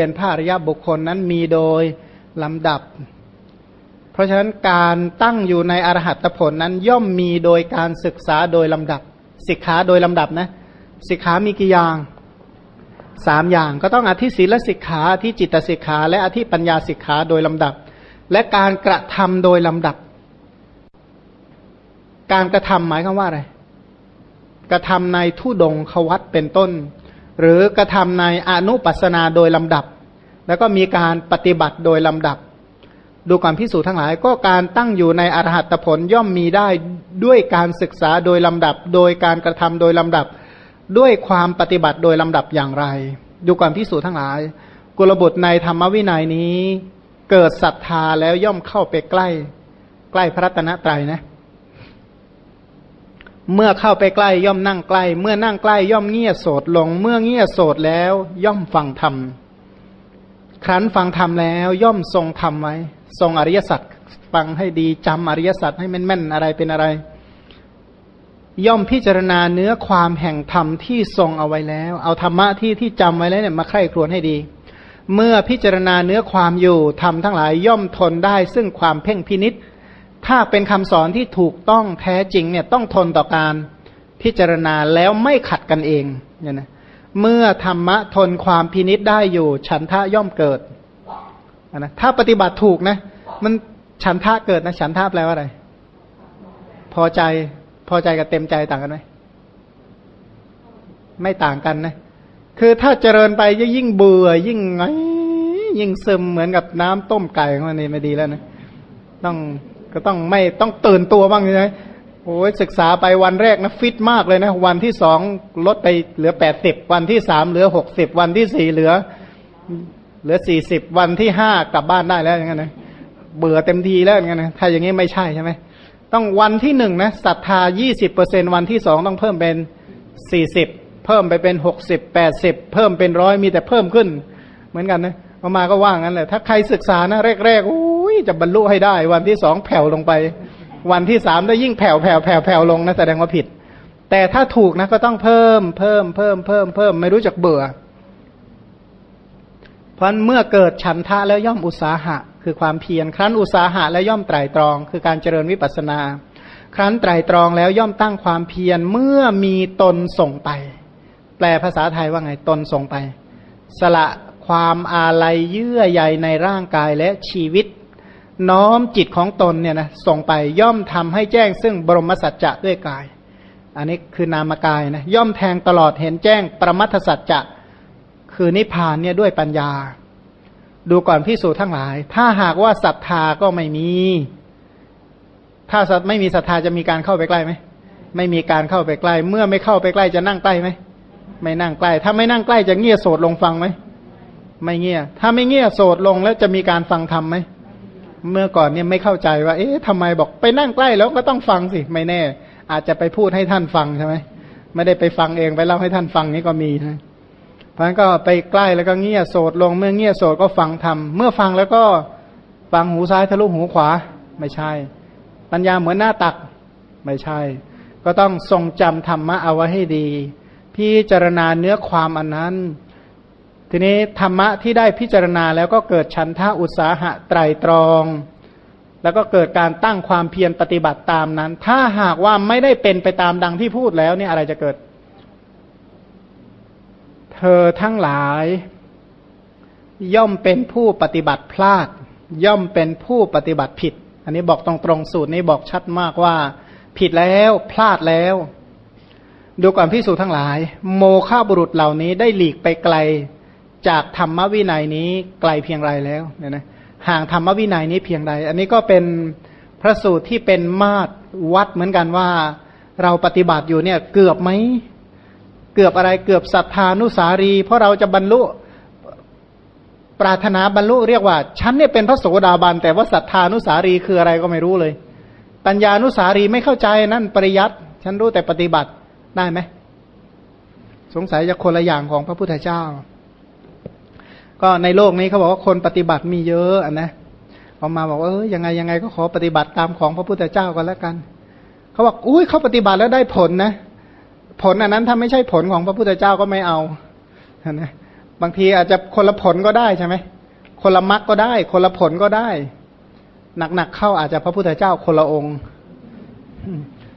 เป็นพระอริยบุคคลนั้นมีโดยลำดับ เพราะฉะนั้นการตั้งอยู่ในอรหัตผลนั้นย่อมมีโดยการศึกษาโดยลำดับสิกขาโดยลำดับนะสิกขามีกี่อย่างสามอย่างก็ต้องอธิศีลสิกขาอธิจิตสิกขาและอธิปัญญาสิกขาโดยลำดับ และการกระทำโดยลำดับ การกระทำหมายคือว่าอะไร กระทำในทุดงควัตเป็นต้น หรือกระทำในอนุปัสนาโดยลำดับ แล้วก็มีการปฏิบัติโดยลำดับ ดูความพิสูจน์ทั้งหลาย ก็การตั้งอยู่ในอรหัตผลย่อมมีได้ด้วยการศึกษาโดยลำดับ โดยการกระทำโดยลำดับ ด้วยความปฏิบัติโดยลำดับอย่างไร ดูความพิสูจน์ทั้งหลาย กุลบุตรในธรรมวินัยนี้ เกิดศรัทธาแล้วย่อมเข้าไปใกล้ ใกล้พระตนะไตรนะ เมื่อเข้าไปใกล้ย่อมนั่งใกล้ เมื่อนั่งใกล้ย่อมเงียโสดลง เมื่อเงียโสดแล้ว ย่อมฟังธรรม ครั้นฟังธรรมแล้ว ย่อมทรงธรรมไว้ ทรงอริยสัจฟังให้ดีจำอริยสัจให้แม่นๆอะไรเป็นอะไร ย่อมพิจารณาเนื้อความแห่งธรรมที่ทรงเอาไว้แล้ว เอาธรรมะที่ที่จำไว้แล้วเนี่ยมาไข้ครวนให้ดี เมื่อพิจารณาเนื้อความอยู่ธรรมทั้งหลายย่อมทนได้ซึ่งความเพ่งพินิษ ถ้าเป็นคำสอนที่ถูกต้องแท้จริงเนี่ยต้องทนต่อการพิจารณาแล้วไม่ขัดกันเองเนี่ยนะเมื่อธรรมะทนความพินิษได้อยู่ ฉันทะย่อมเกิดนะถ้าปฏิบัติถูกนะ มันฉันทะเกิดนะ ฉันทะแปลว่าอะไร พอใจพอใจกับเต็มใจต่างกันไหมไม่ต่างกันนะ คือถ้าเจริญไปยิ่งเบื่อ ยิ่งไงยิ่งซึมเหมือนกับน้ำต้มไก่ของมันนี่ไม่ดีแล้วนะ ต้อง ก็ต้องไม่ต้องตื่นตัวบ้างใช่ไหมโอ้ยศึกษาไปวันแรกนะฟิตมากเลยนะ วันที่สองลดไปเหลือแปดสิบวันที่สามเหลือหกสิบวันที่สี่เหลือ เหลือสี่สิบวันที่ห้ากลับบ้านได้แล้วอย่างเงี้ยนะเบื่อเต็มทีแล้วอย่างเงี้ยนะถ้าอย่างงี้ไม่ใช่ใช่ไหมต้องวันที่หนึ่งนะศรัทธายี่สิบเปอร์เซ็นวันที่สองต้องเพิ่มเป็นสี่สิบเพิ่มไปเป็นหกสิบแปดสิบเพิ่มเป็นร้อยมีแต่เพิ่มขึ้น เหมือนกันนะพอมาก็ว่างั้นแหละถ้าใครศึกษานะแรกๆอุ้ย จะบรรลุให้ได้ วันที่สองแผ่วลงไป วันที่สามได้ยิ่งแผ่วแผ่วแผ่วแผ่วลงนะแสดงว่าผิด แต่ถ้าถูกนะก็ต้องเพิ่มเพิ่มเพิ่มเพิ่มเพิ่มไม่รู้จักเบื่อ เพราะเมื่อเกิดฉันทะแล้วย่อมอุตสาหะ คือความเพียรครั้นอุตสาหะและย่อมไตรตรอง คือการเจริญวิปัสนา ครั้นไตรตรองแล้วย่อมตั้งความเพียรเมื่อมีตนส่งไป แปลภาษาไทยว่าไงตนส่งไป สละความอาลัยเยื่อใยในร่างกายและชีวิต น้อมจิตของตนเนี่ยนะส่งไปย่อมทำให้แจ้ง ซึ่งบรมสัจจะด้วยกาย อันนี้คือนามกายนะย่อมแทงตลอดเห็นแจ้งประมัทสัจจะคือนิพพานเนี่ยด้วยปัญญา ดูก่อนพิสูจทั้งหลาย ถ้าหากว่าศรัทธาก็ไม่มี ถ้าไม่มีศรัทธาจะมีการเข้าไปใกล้ไหมไม่มีการเข้าไปใกล้ เมื่อไม่เข้าไปใกล้จะนั่งใกล้ไหมไม่นั่งใกล้ ถ้าไม่นั่งใกล้จะเงี่ยโสดลงฟังไหมไม่เงี่ยถ้าไม่เงี่ยโสดลงแล้วจะมีการฟังธรรมไหม เมื่อก่อนเนี่ยไม่เข้าใจว่า เอ๊ะทำไมบอกไปนั่งใกล้แล้วก็ต้องฟังสิไม่แน่ อาจจะไปพูดให้ท่านฟังใช่ไหมไม่ได้ไปฟังเองไปเล่าให้ท่านฟังนี่ก็มีนะพันก็ไปใกล้แล้วก็เงียโสดลงเมื่อเงียโสดก็ฟังธรรมเมื่อฟังแล้วก็ฟังหูซ้ายทะลุหูขวา ไม่ใช่ ปัญญาเหมือนหน้าตัก ไม่ใช่ ก็ต้องทรงจำธรรมะเอาไว้ให้ดี พิจารณาเนื้อความอันนั้น ทีนี้ธรรมะที่ได้พิจารณาแล้วก็เกิดฉันทะอุตสาหะไตรตรอง แล้วก็เกิดการตั้งความเพียรปฏิบัติตามนั้น ถ้าหากว่าไม่ได้เป็นไปตามดังที่พูดแล้วเนี่ยอะไรจะเกิด เธอทั้งหลาย ย่อมเป็นผู้ปฏิบัติพลาด ย่อมเป็นผู้ปฏิบัติผิด อันนี้บอกตรงตรงสูตรนี้บอกชัดมากว่า ผิดแล้วพลาดแล้วดูก่อนพิสูจทั้งหลาย โมฆะบุรุษเหล่านี้ได้หลีกไปไกล จากธรรมวินัยนี้ไกลเพียงไรแล้วเนี่ยนะห่างธรรมวินัยนี้เพียงใด อันนี้ก็เป็นพระสูตรที่เป็นมาตรวัดเหมือนกันว่าเราปฏิบัติอยู่เนี่ยเกือบไหมเกือบอะไรเกือบศรัทธานุสารี เพราะเราจะบรรลุปรารถนาบรรลุเรียกว่าฉันเนี่ยเป็นพระโสดาบัน แต่ว่าศรัทธานุสารีคืออะไรก็ไม่รู้เลย ปัญญานุสารีไม่เข้าใจนั่นปริยัติฉันรู้แต่ปฏิบัติได้ไหมสงสัยจะคนละอย่างของพระพุทธเจ้า ก็ในโลกนี้เขาบอกว่าคนปฏิบัติมีเยอะนะพอมาบอกว่าเออยังไงยังไงก็ขอปฏิบัติตามของพระพุทธเจ้าก็แล้วกัน เขาบอกอุ้ยเขาปฏิบัติแล้วได้ผลนะ ผลอันนั้นถ้าไม่ใช่ผลของพระพุทธเจ้าก็ไม่เอานะบางทีอาจจะคนละผลก็ได้ใช่ไหมคนละมรรคก็ได้ คนละผลก็ได้ หนักๆเข้าอาจจะพระพุทธเจ้าคนละองค์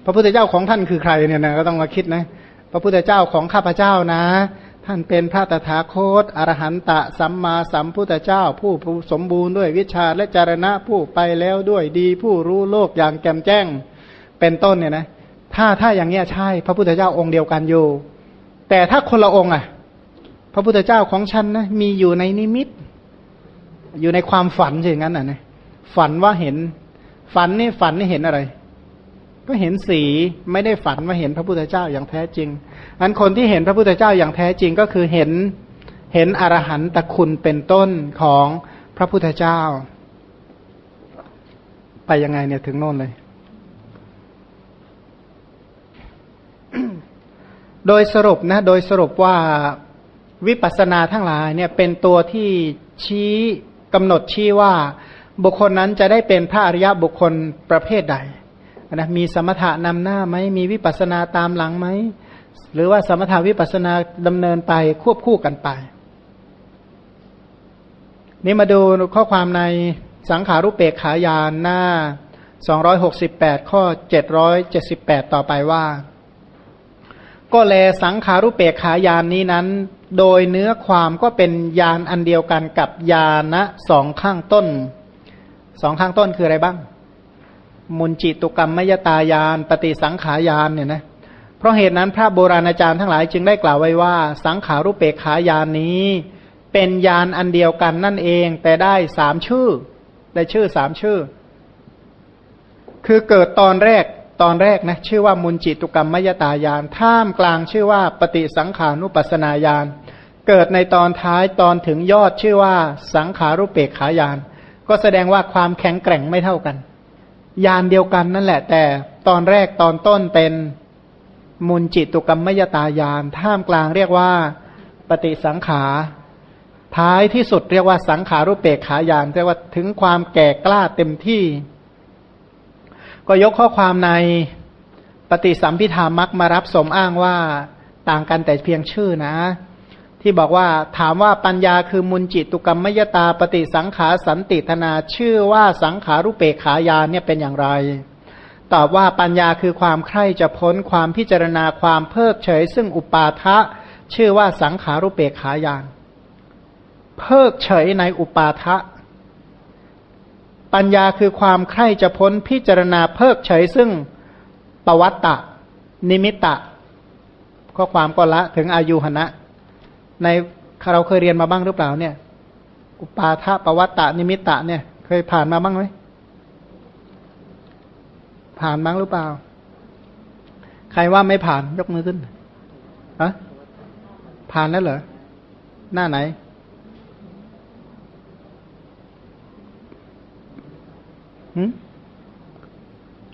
พระพุทธเจ้าของท่านคือใครเนี่ยนะก็ต้องมาคิดนะ พระพุทธเจ้าของข้าพเจ้านะ ท่านเป็นพระตถาคต อรหันตะสัมมาสัมพุทธเจ้า ผู้สมบูรณ์ด้วยวิชาและจารณะผู้ไปแล้วด้วยดี ผู้รู้โลกอย่างแจ่มแจ้ง เป็นต้นเนี่ยนะถ้าถ้าอย่างเงี้ยใช่ พระพุทธเจ้าองค์เดียวกันอยู่ แต่ถ้าคนละองค์อะ พระพุทธเจ้าของฉันนะมีอยู่ในนิมิต อยู่ในความฝันอย่างนั้นอะนะฝันว่าเห็น ฝันนี่ฝันนี่เห็นอะไร ก็เห็นสีไม่ได้ฝันว่าเห็นพระพุทธเจ้าอย่างแท้จริง อันคนที่เห็นพระพุทธเจ้าอย่างแท้จริงก็คือเห็นเห็นอรหันตคุณเป็นต้นของพระพุทธเจ้า ไปยังไงเนี่ยถึงโน่นเลย โดยสรุปนะ โดยสรุปว่าวิปัสสนาทั้งหลายเนี่ยเป็นตัวที่ชี้กำหนดชี้ว่าบุคคลนั้นจะได้เป็นพระอริยบุคคลประเภทใดนะมีสมถะนำหน้าไหมมีวิปัสนาตามหลังไหม หรือว่าสมถาวิปัสนาดำเนินไปควบคู่กันไป นี่มาดูข้อความในสังขารุปเปกขายานหน้า 268 ข้อ 778 ต่อไปว่า ก็แลสังขารุปเปกขายานนี้นั้น โดยเนื้อความก็เป็นยานอันเดียวกันกับยานะสองข้างต้นสองข้างต้นคืออะไรบ้าง มุนจิตุกรรมมยตายาน ปฏิสังขายานเนี่ยนะ เพราะเหตุนั้นพระโบราณอาจารย์ทั้งหลายจึงได้กล่าวไว้ว่า สังขารุปเปกขายานนี้ เป็นยานอันเดียวกันนั่นเอง แต่ได้สามชื่อ ได้ชื่อสามชื่อ คือเกิดตอนแรกตอนแรกนะชื่อว่ามุนจิตุกรรมมยตายานท่ามกลางชื่อว่าปฏิสังขานุปัสนาญาณเกิดในตอนท้ายตอนถึงยอดชื่อว่าสังขารุปเปกขายาน ก็แสดงว่าความแข็งแกร่งไม่เท่ากัน ยานเดียวกันนั่นแหละ แต่ตอนแรกตอนต้นเป็น มุนจิตุกรรมมยตายาน ท่ามกลางเรียกว่าปฏิสังขา ท้ายที่สุดเรียกว่าสังขารุปเปกขายานเรียกว่าถึงความแก่กล้าเต็มที่ ก็ยกข้อความในปฏิสัมพิธามักมารับสมอ้างว่าต่างกันแต่เพียงชื่อนะ ที่บอกว่าถามว่าปัญญาคือมุนจิตุกรรมมยตาปฏิสังขาสันติธนาชื่อว่าสังขารุปเปกขายานเนี่ยเป็นอย่างไร ตอบว่าปัญญาคือความใคร่จะพ้นความพิจารณาความเพิกเฉย ซึ่งอุปาทะชื่อว่าสังขารุเปกขายานเพิกเฉยในอุปาทะปัญญาคือความใคร่จะพ้นพิจารณาเพิกเฉย ซึ่งปวัตตะ นิมิตะข้อความก็ละถึงอายุหณะ ในเราเคยเรียนมาบ้างหรือเปล่าเนี่ย อุปาทะปวัตตะนิมิตะเนี่ย เคยผ่านมาบ้างไหม ผ่านมั้งหรือเปล่า ใครว่าไม่ผ่านยกมือขึ้นอะผ่านแล้วเหรอ หน้าไหน หืม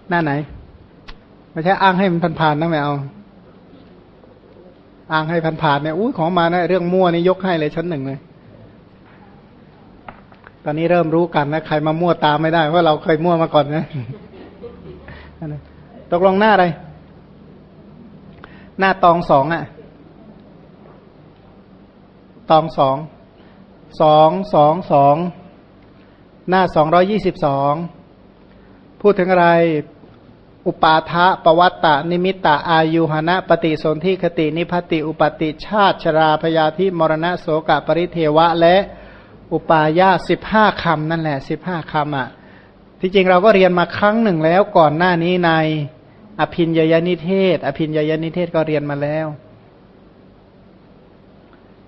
หน้าไหน ไม่ใช่อ้างให้มันผ่านๆนะไม่เอา อ้างให้ผ่านๆเนี่ยอุ้ยของมานะเรื่องมั่วนี่ยกให้เลยชั้นหนึ่งเลย ตอนนี้เริ่มรู้กันนะ ใครมามั่วตามไม่ได้เพราะเราเคยมั่วมาก่อนนะ ตกลงหน้าอะไร หน้าตองสองอะ ตองสอง สองสองสอง หน้าสองร้อยี่สิบสอง พูดถึงอะไร อุปาทะปวัตตะ นิมิตตะ อายุหณะปฏิสนธิคติ นิพติ อุปติชาติชราพยาธิมรณะโสกปริเทวะ และอุปาญาสิบห้าคำนั่นแหละสิบห้าคำอะ ที่จริงเราก็เรียนมาครั้งหนึ่งแล้วก่อนหน้านี้ในอภินยยนิเทศ อภินยยนิเทศก็เรียนมาแล้ว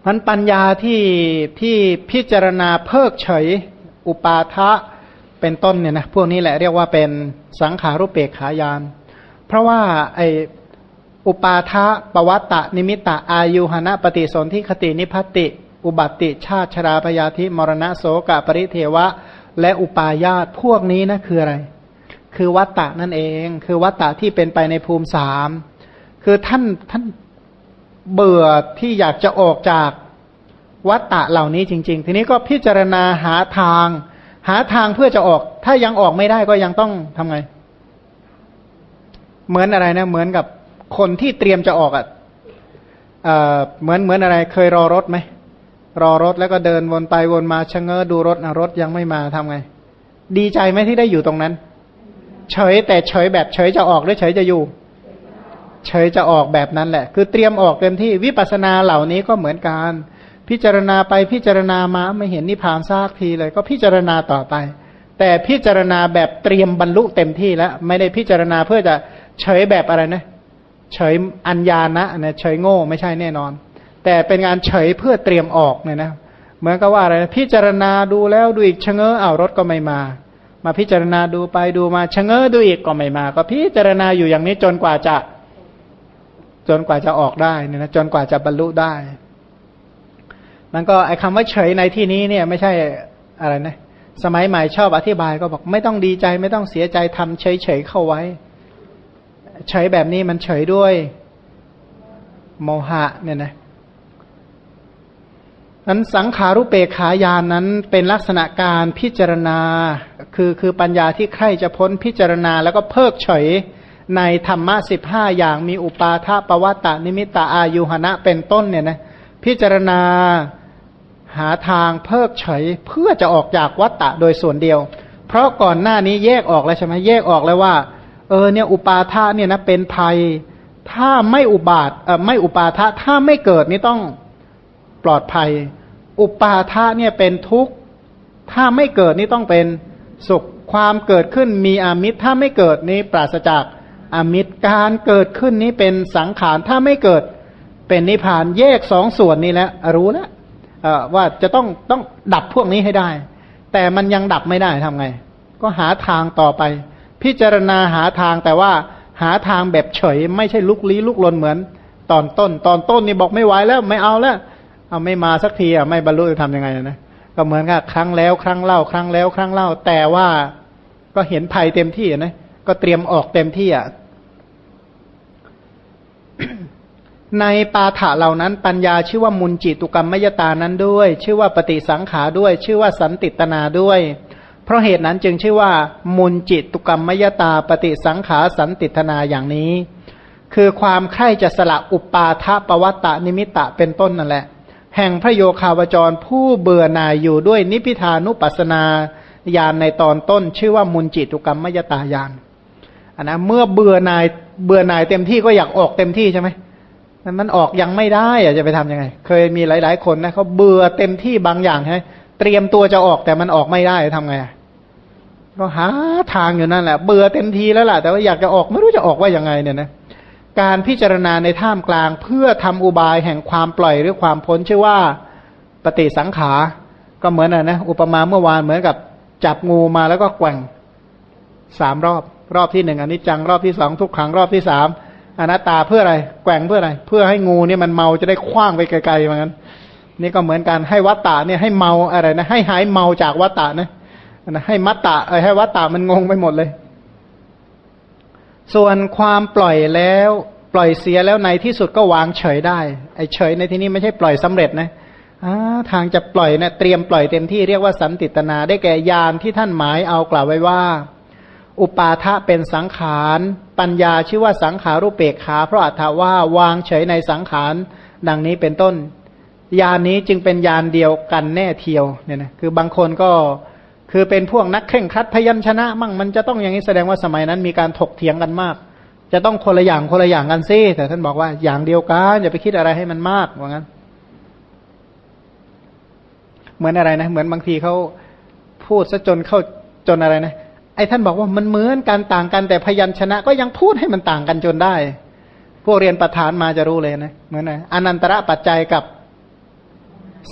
มันปัญญาที่ที่พิจารณาเพิกเฉย อุปาทะเป็นต้นเนี่ยนะพวกนี้แหละเรียกว่าเป็นสังขารุปเปกขายาน เพราะว่าไออุปาทะปวัตตะนิมิตะอายุหณะปฏิสนธิคตินิพัติ อุบัติชาติชราพยาธิมรณะโสกะปริเทวะ และอุปาญาตพวกนี้นะคืออะไร คือวัตตะนั่นเอง คือวัตตะที่เป็นไปในภูมิสามคือท่านท่านเบื่อที่อยากจะออกจากวัตตะเหล่านี้จริง ๆ ทีนี้ก็พิจารณาหาทาง หาทางเพื่อจะออก ถ้ายังออกไม่ได้ก็ยังต้องทำไง เหมือนอะไรนะ เหมือนกับคนที่เตรียมจะออกอะ่ะเหมือนเหมือนอะไร เคยรอรถไหม รอรถแล้วก็เดินวนไปวนมาชะเง้อดูรถนะรถยังไม่มาทำไง ดีใจไหมที่ได้อยู่ตรงนั้น เฉยแต่เฉยแบบเฉยจะออกหรือเฉยจะอยู่ เฉยจะออกแบบนั้นแหละ คือเตรียมออกเต็มที่วิปัสสนาเหล่านี้ก็เหมือนกัน พิจารณาไปพิจารณามาไม่เห็นนิพพานซากทีเลย ก็พิจารณาต่อไป แต่พิจารณาแบบเตรียมบรรลุเต็มที่แล้ว ไม่ได้พิจารณาเพื่อจะเฉยแบบอะไรนะ เฉยอัญญานะนะเฉยโง่ไม่ใช่แน่นอน แต่เป็นงานเฉยเพื่อเตรียมออกเนี่ยนะเหมือนกับว่าอะไรนะพิจารณาดูแล้วดูอีกชะเง้อเอารถก็ไม่มา มาพิจารณาดูไปดูมาชะเง้อดูอีกก็ไม่มา ก็พิจารณาอยู่อย่างนี้จนกว่าจะ จนกว่าจะออกได้เนี่ยนะจนกว่าจะบรรลุได้มันก็ไอ้คำว่าเฉยในที่นี้เนี่ยไม่ใช่อะไรนะสมัยใหม่ชอบอธิบายก็บอกไม่ต้องดีใจไม่ต้องเสียใจทำเฉยๆเข้าไว้ เฉยแบบนี้มันเฉยด้วย โมหะเนี่ยนะ นั้นสังขารุเปขายานนั้นเป็นลักษณะการพิจารณา คือคือปัญญาที่ใครจะพ้นพิจารณาแล้วก็เพิกเฉยในธรรมะสิบห้าอย่างมีอุปาทาปวัตตนิมิตาอายุหณะเป็นต้นเนี่ยนะพิจารณาหาทางเพิกเฉยเพื่อจะออกจากวัตตะโดยส่วนเดียว เพราะก่อนหน้านี้แยกออกแล้วใช่ไหมแยกออกแล้วว่า เออเนี่ยอุปาทาเนี่ยนะเป็นภัย ถ้าไม่อุบาทเออไม่อุปาทะถ้าไม่เกิดนี่ต้อง ปลอดภัย อุปาทะเนี่ยเป็นทุกข์ ถ้าไม่เกิดนี่ต้องเป็นสุขความเกิดขึ้นมีอามิตร ถ้าไม่เกิดนี่ปราศจากอามิตรการเกิดขึ้นนี้เป็นสังขารถ้าไม่เกิดเป็นนิพพานแยกสองส่วนนี้แล้วรู้แล้วว่าจะต้องต้องดับพวกนี้ให้ได้ แต่มันยังดับไม่ได้ทำไง ก็หาทางต่อไป พิจารณาหาทางแต่ว่าหาทางแบบเฉย ไม่ใช่ลุกลี้ลุกลนเหมือน ตอนต้น ตอนต้นนี่บอกไม่ไหวแล้วไม่เอาแล้ว เอาไม่มาสักทีอะไม่บรรลุจะทำยังไงนะก็เหมือนกับครั้งแล้วครั้งเล่า ครั้งแล้ว ครั้งเล่า แต่ว่าก็เห็นภัยเต็มที่นะก็เตรียมออกเต็มที่อะในปาฐะเหล่านั้นปัญญาชื่อว่ามุนจิตุกรรมมยตานั้นด้วย ชื่อว่าปฏิสังขาด้วย ชื่อว่าสันติตนาด้วย เพราะเหตุนั้นจึงชื่อว่า มุนจิตุกรรมมยตาปฏิสังขาสันติตนาอย่างนี้ คือความใคร่จะสละอุปาทะปวัตตนิมิตะเป็นต้นนั่นแหละ แห่งพระโยคาวจรผู้เบื่อหน่ายอยู่ด้วยนิพิทานุปัสนาญาณในตอนต้น ชื่อว่ามุนจิตุกรรมมยตาญาณอันนะเมื่อเบื่อหน่ายเบื่อหน่ายเต็มที่ก็อยากออกเต็มที่ใช่ไหมนั่นมันออกยังไม่ได้อะจะไปทํำยังไง เคยมีหลาย ๆ คนนะเขาเบื่อเต็มที่บางอย่างใช่ไหมเตรียมตัวจะออกแต่มันออกไม่ได้ทำไงก็หาทางอยู่นั่นแหละ เบื่อเต็มทีแล้วล่ะแต่ว่าอยากจะออกไม่รู้จะออกว่ายังไงเนี่ยนะ การพิจารณาในท่ามกลาง เพื่อทำอุบายแห่งความปล่อยหรือความพ้นชื่อว่าปฏิสังขา ก็เหมือนนะนะอุปมาเมื่อวานเหมือนกับจับงูมาแล้วก็แกว่งสามรอบ รอบที่หนึ่งอันนี้จังรอบที่สองทุกครั้งรอบที่สามอนัตตาเพื่ออะไร แกว่งเพื่ออะไร เพื่อให้งูเนี่ยมันเมาจะได้คว้างไปไกลๆเหมือนกันนี่ก็เหมือนกันให้วัตตะเนี่ยให้เมาอะไรนะให้หายเมาจากวัตตะนะนะให้มัตตะให้วัตตะมันงงไปหมดเลย ส่วนความปล่อยแล้วปล่อยเสียแล้วในที่สุดก็วางเฉยได้ไอ้เฉยในที่นี้ไม่ใช่ปล่อยสำเร็จนะทางจะปล่อยเนะเตรียมปล่อยเต็มที่เรียกว่าสันติตนา ได้แก่ยานที่ท่านหมายเอากล่าวไว้ว่า อุปาทะเป็นสังขารปัญญาชื่อว่าสังขารุเปกขา เพราะอัตถว่าวางเฉยในสังขารดังนี้เป็นต้นยานนี้จึงเป็นยานเดียวกันแน่เทียวเนี่ยนะคือบางคนก็ คือเป็นพวกนักเข่งคัดพยัญชนะ มั่งมันจะต้องอย่างนี้แสดงว่าสมัยนั้นมีการถกเถียงกันมาก จะต้องคนละอย่างคนละอย่างกันซิแต่ท่านบอกว่าอย่างเดียวกันอย่าไปคิดอะไรให้มันมากว่างั้น เหมือนอะไรนะ เหมือนบางทีเขาพูดซะจนเข้าจนอะไรนะไอ้ท่านบอกว่ามันเหมือนกันต่างกันแต่พยัญชนะ ก็ยังพูดให้มันต่างกันจนได้ พวกเรียนประธานมาจะรู้เลยนะเหมือนนะอนันตระปัจจัยกับ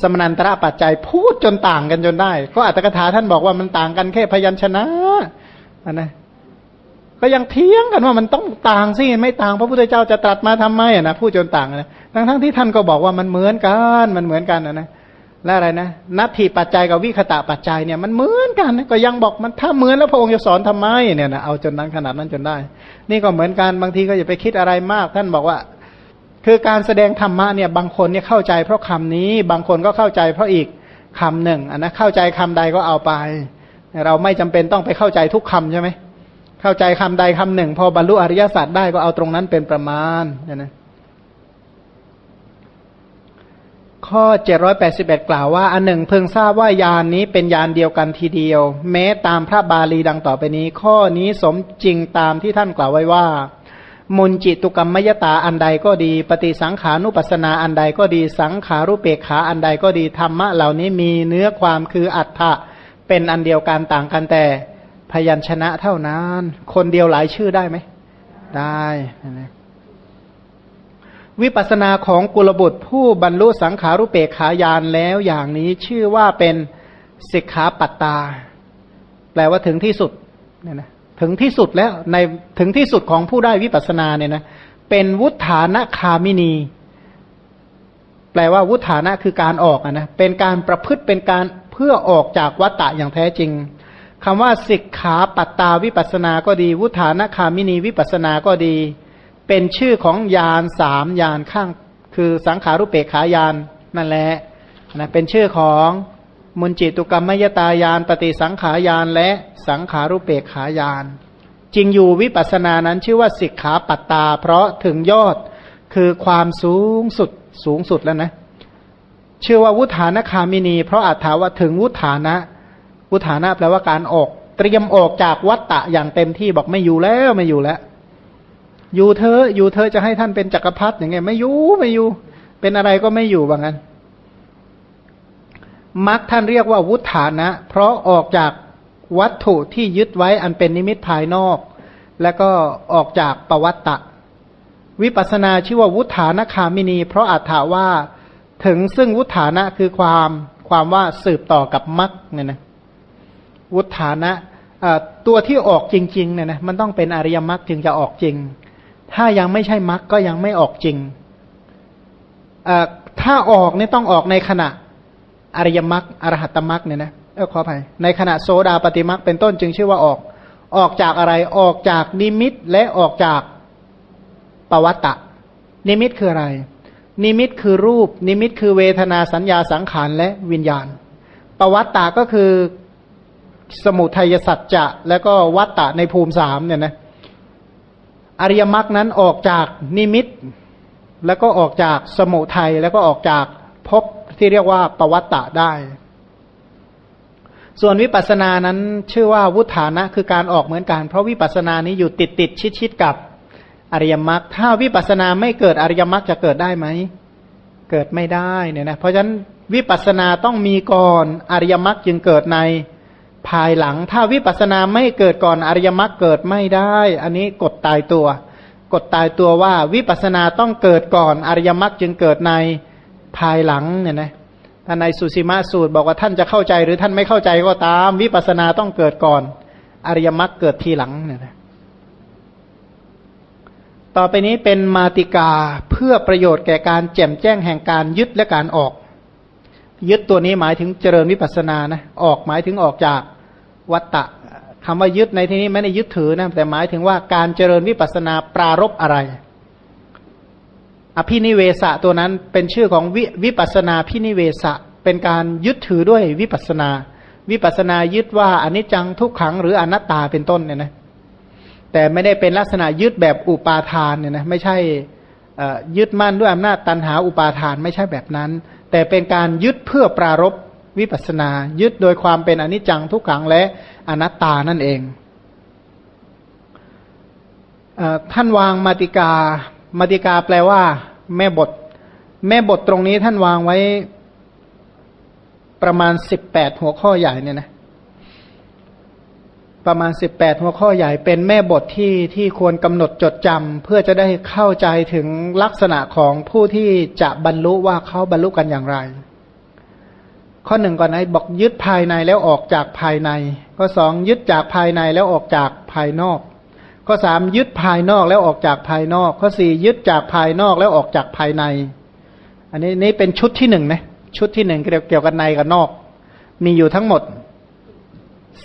สมนันตระปัจจัยพูดจนต่างกันจนได้ก็อัตถกถาท่านบอกว่ามันต่างกันแค่พยัญชนะอนนะก็ยังเทียงกันว่ามันต้องต่างสิไม่ต่างพระพุทธเจ้าจะตรัสมาทำไมอะนะพูดจนต่างนะทั้งทั้งที่ท่านก็บอกว่ามันเหมือนกันมันเหมือนกันนะนะและอะไรนะนัตถิปัจจัยกับวิคตะปัจจัยเนี่ยมันเหมือนกันก็ยังบอกมันถ้าเหมือนแล้วพระองค์จะสอนทำไมเนี่ยนะเอาจนนั้นขนาดนั้นจนได้ นี่ก็เหมือนกันบางทีก็อย่าไปคิดอะไรมาก ท่านบอกว่า คือการแสดงธรรมะเนี่ยบางคนเนี่ยเข้าใจเพราะคำนี้ บางคนก็เข้าใจเพราะอีกคำหนึ่งอันนะเข้าใจคำใดก็เอาไป เราไม่จำเป็นต้องไปเข้าใจทุกคำใช่ไหมเข้าใจคำใดคำหนึ่ง พอบรรลุอริยสัจได้ก็เอาตรงนั้นเป็นประมาณนี่ยนะข้อ 781 กล่าวว่า อันหนึ่งเพิ่งทราบว่ายานนี้เป็นยานเดียวกันทีเดียว แม้ตามพระบาลีดังต่อไปนี้ ข้อนี้สมจริงตามที่ท่านกล่าวไว้ว่า มุนจิตุกรรมมยตาอันใดก็ดี ปฏิสังขานุปัสนาอันใดก็ดี สังขารุเปกขาอันใดก็ดีธรรมะเหล่านี้มีเนื้อความคืออัฏฐะเป็นอันเดียวกันต่างกันแต่พยัญชนะเท่านั้น คนเดียวหลายชื่อได้ไหม ได้นะวิปัสนาของกุลบุตรผู้บรรลุสังขารุเปกขายานแล้วอย่างนี้ชื่อว่าเป็นสิกขาปัตตา แปลว่าถึงที่สุดเนี่ยนะ ถึงที่สุดแล้วในถึงที่สุดของผู้ได้วิปัสนาเนี่ยนะเป็นวุฒานะคามินี แปลว่าวุฒานะคือการออกนะเป็นการประพฤติเป็นการเพื่อออกจากวัตตะอย่างแท้จริงคำว่าสิกขาปัตตาวิปัสนาก็ดี วุฒานะคามินีวิปัสนาก็ดี เป็นชื่อของยานสามยานข้าง คือสังขารุเปกขายานนั่นแหละนะเป็นชื่อของ มุนจิตุกรรมยตายานปฏิสังขายานและสังขารุเปกขายานจริงอยู่วิปัสสนานั้นชื่อว่าสิกขาปัตตา เพราะถึงยอดคือความสูงสุดสูงสุดแล้วนะ ชื่อว่าวุฒานคามินี เพราะอัถาว่าถึงวุฒานะ วุฒานะแปลว่าการออก เตรียมออกจากวัตตะอย่างเต็มที่บอกไม่อยู่แล้วไม่อยู่แล้ว อยู่เธออยู่เธอจะให้ท่านเป็นจักรพรรดิอย่างเงี้ยไม่อยู่ไม่อยู่ เป็นอะไรก็ไม่อยู่ว่างั้น มักท่านเรียกว่าวุฒานะ เพราะออกจากวัตถุที่ยึดไว้อันเป็นนิมิตภายนอก แล้วก็ออกจากปวัตตะ วิปัสนาชื่อว่าวุฒานคามินี เพราะอัฏฐาว่าถึงซึ่งวุฒานะคือความความว่าสืบต่อกับมักเนี่ยนะวุฒานะตัวที่ออกจริงๆเนี่ยนะมันต้องเป็นอริยมรรคจึงจะออกจริง ถ้ายังไม่ใช่มรรคก็ยังไม่ออกจริงถ้าออกนี่ต้องออกในขณะ อริยมรรคอรหัตมรรคเนี่ยนะเออขออภัยในขณะโซดาปฏิมรรคเป็นต้นจึงชื่อว่าออก ออกจากอะไรออกจากนิมิตและออกจากปวัตตะ นิมิตคืออะไร นิมิตคือรูป นิมิตคือเวทนาสัญญาสังขารและวิญญาณ ปวัตตะก็คือสมุทัยสัจจะ แล้วก็วัตตะในภูมิสามเนี่ยนะอริยมรรคนั้นออกจากนิมิต แล้วก็ออกจากสมุทัยแล้วก็ออกจากภพ ที่เรียกว่าปวัตตะได้ ส่วนวิปัสสนานั้นชื่อว่าวุฒานะคือการออกเหมือนกัน เพราะวิปัสสนานี้อยู่ติดติดชิดชิดกับอริยมรรคถ้าวิปัสสนาไม่เกิดอริยมรรคจะเกิดได้ไหมเกิดไม่ได้เนี่ยนะเพราะฉะนั้นวิปัสสนาต้องมีก่อนอริยมรรคจึงเกิดในภายหลัง ถ้าวิปัสสนาไม่เกิดก่อนอริยมรรคเกิดไม่ได้ อันนี้กดตายตัวกดตายตัวว่าวิปัสสนาต้องเกิดก่อนอริยมรรคจึงเกิดใน ภายหลังเนี่ยนะท่านในสุสีมาสูตรบอกว่าท่านจะเข้าใจหรือท่านไม่เข้าใจก็ตาม วิปัสนาต้องเกิดก่อน อริยมรรคเกิดทีหลังเนี่ยนะต่อไปนี้เป็นมาติกาเพื่อประโยชน์แก่การแจ่มแจ้งแห่งการยึดและการออก ยึดตัวนี้หมายถึงเจริญวิปัสสนานะออกหมายถึงออกจากวัตตะคำว่ายึดในที่นี้ไม่ได้ยึดถือนะแต่หมายถึงว่าการเจริญวิปัสสนาปรารบอะไร อภินิเวสะตัวนั้นเป็นชื่อของวิวปัสนาพินิเวสะเป็นการยึดถือด้วยวิปัสนา วิปัสนายึดว่าอนิจจังทุกขังหรืออนัตตาเป็นต้นเนี่ยนะแต่ไม่ได้เป็นลักษณะยึดแบบอุปาทานเนี่ยนะไม่ใช่ยึดมั่นด้วยอำนาจตันหาอุปาทานไม่ใช่แบบนั้น แต่เป็นการยึดเพื่อปรารบวิปัสนา ยึดโดยความเป็นอนิจจังทุกขังและอนัตตานั่นเองท่านวางมาติกามาติกาแปลว่า แม่บท แม่บทตรงนี้ท่านวางไว้ประมาณสิบแปดหัวข้อใหญ่เนี่ยนะ ประมาณสิบแปดหัวข้อใหญ่ เป็นแม่บทที่ที่ควรกำหนดจดจำเพื่อจะได้เข้าใจถึงลักษณะของผู้ที่จะบรรลุว่าเขาบรรลุกันอย่างไร ข้อหนึ่งก่อนนะบอกยึดภายในแล้วออกจากภายใน ข้อสองยึดจากภายในแล้วออกจากภายนอก ข้อสามยึดภายนอกแล้วออกจากภายนอก ข้อสี่ยึดจากภายนอกแล้วออกจากภายใน อันนี้นี่เป็นชุดที่หนึ่งนะชุดที่หนึ่งเกี่ยวกับในกับนอก มีอยู่ทั้งหมด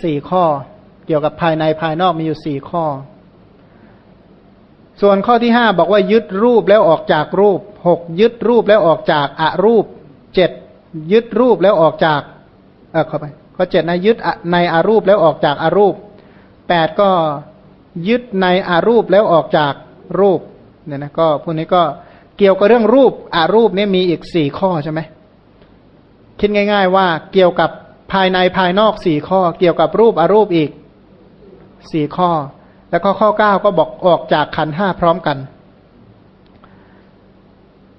สี่ข้อ เกี่ยวกับภายในภายนอกมีอยู่สี่ข้อ ส่วนข้อที่ห้าบอกว่ายึดรูปแล้วออกจากรูปหกยึดรูปแล้วออกจากอารูปเจ็ดยึดรูปแล้วออกจากเออเข้าไปข้อเจ็ดนะยึดในอารูปแล้วออกจากอารูปแปดก็ ยึดในอารูปแล้วออกจากรูปเนี่ยนะก็พวกนี้ก็เกี่ยวกับเรื่องรูปอารูปนี่มีอีกสี่ข้อใช่ไหมคิดง่าย ๆ ว่าเกี่ยวกับภายในภายนอกสี่ข้อ เกี่ยวกับรูปอรูปอีกสี่ข้อ แล้วก็ข้อเก้าก็บอกออกจากขันห้าพร้อมกัน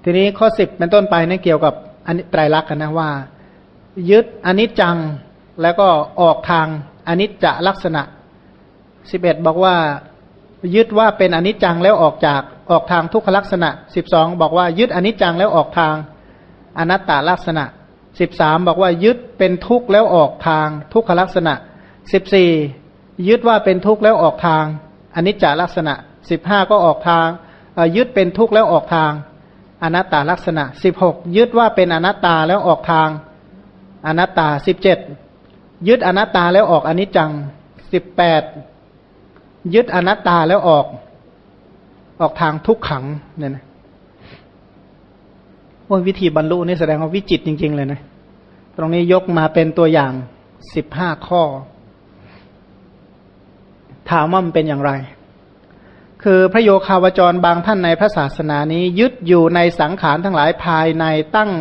ทีนี้ข้อสิบเป็นต้นไปนี่เกี่ยวกับอันไตรลักษณ์กันนะว่า ยึดอนิจจังแล้วก็ออกทางอนิจจลักษณะ สิบเอ็ดบอกว่า ยึดว่าเป็นอนิจจังแล้วออกจากออกทางทุกขลักษณะสิบสองบอกว่ายึดอนิจจังแล้วออกทางอนัตตลักษณะสิบสามบอกว่ายึดเป็นทุกข์แล้วออกทางทุกขลักษณะสิบสี่ยึดว่าเป็นทุกข์แล้วออกทางอนิจจลักษณะสิบห้าก็ออกทางยึดเป็นทุกข์แล้วออกทางอนัตตลักษณะสิบหกยึดว่าเป็นอนัตตาแล้วออกทางอนัตตาสิบเจ็ดยึดอนัตตาแล้วออกอนิจจังสิบแปด ยึดอนัตตาแล้วออก ออกทางทุกขังเนี่ยนะว่าวิธีบรรลุนี่แสดงว่าวิจิตจริง ๆ เลยนะ ตรงนี้ยกมาเป็นตัวอย่างสิบห้าข้อ ถามว่ามันเป็นอย่างไร คือพระโยคาวจรบางท่านในพระศาสนานี้ ยึดอยู่ในสังขารทั้งหลายภายในตั้ง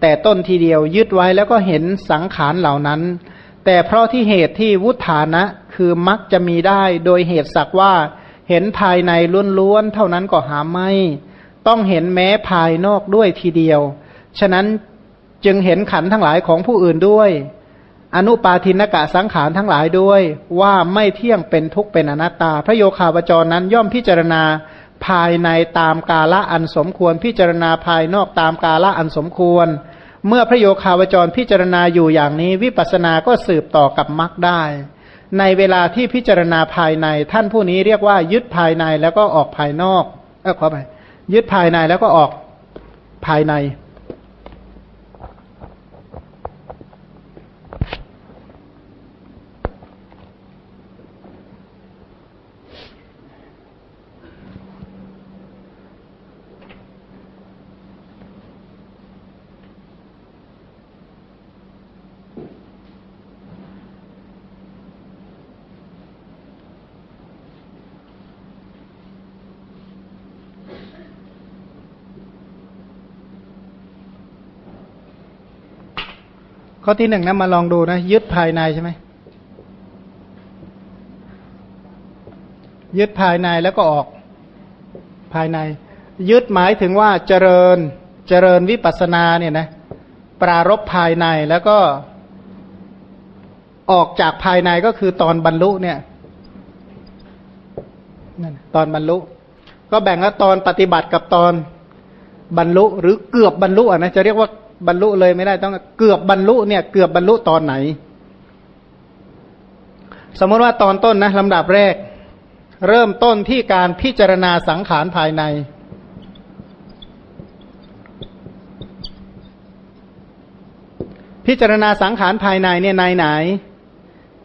แต่ต้นทีเดียวยึดไว้แล้วก็เห็นสังขารเหล่านั้น แต่เพราะที่เหตุที่วุฒานะ คือมักจะมีได้โดยเหตุสักว่า เห็นภายในล้วนๆเท่านั้นก็หาไม่ ต้องเห็นแม้ภายนอกด้วยทีเดียว ฉะนั้นจึงเห็นขันทั้งหลายของผู้อื่นด้วย อนุปาทินกะสังขารทั้งหลายด้วย ว่าไม่เที่ยงเป็นทุกข์เป็นอนัตตา พระโยคาวจรนั้นย่อมพิจารณาภายในตามกาละอันสมควร พิจารณาภายนอกตามกาละอันสมควร เมื่อพระโยคาวจรพิจารณาอยู่อย่างนี้ วิปัสสนาก็สืบต่อกับมรรคได้ ในเวลาที่พิจารณาภายใน ท่านผู้นี้เรียกว่า ยึดภายในแล้วก็ออกภายนอก เออขอไปยึดภายในแล้วก็ออกภายใน ข้อที่หนึ่งนะมาลองดูนะ ยึดภายในใช่ไหมยึดภายในแล้วก็ออกภายใน ยึดหมายถึงว่าเจริญเจริญวิปัสนาเนี่ยนะปรารบภายในแล้วก็ออกจากภายในก็คือตอนบรรลุเนี่ยนั่นตอนบรรลุ ก็แบ่งว่าตอนปฏิบัติกับตอนบรรลุ หรือเกือบบรรลุอะนะจะเรียกว่า บรรลุเลยไม่ได้ต้องเกือบบรรลุเนี่ย เกือบบรรลุตอนไหน สมมติว่าตอนต้นนะลำดับแรก เริ่มต้นที่การพิจารณาสังขารภายใน พิจารณาสังขารภายในเนี่ยในไหน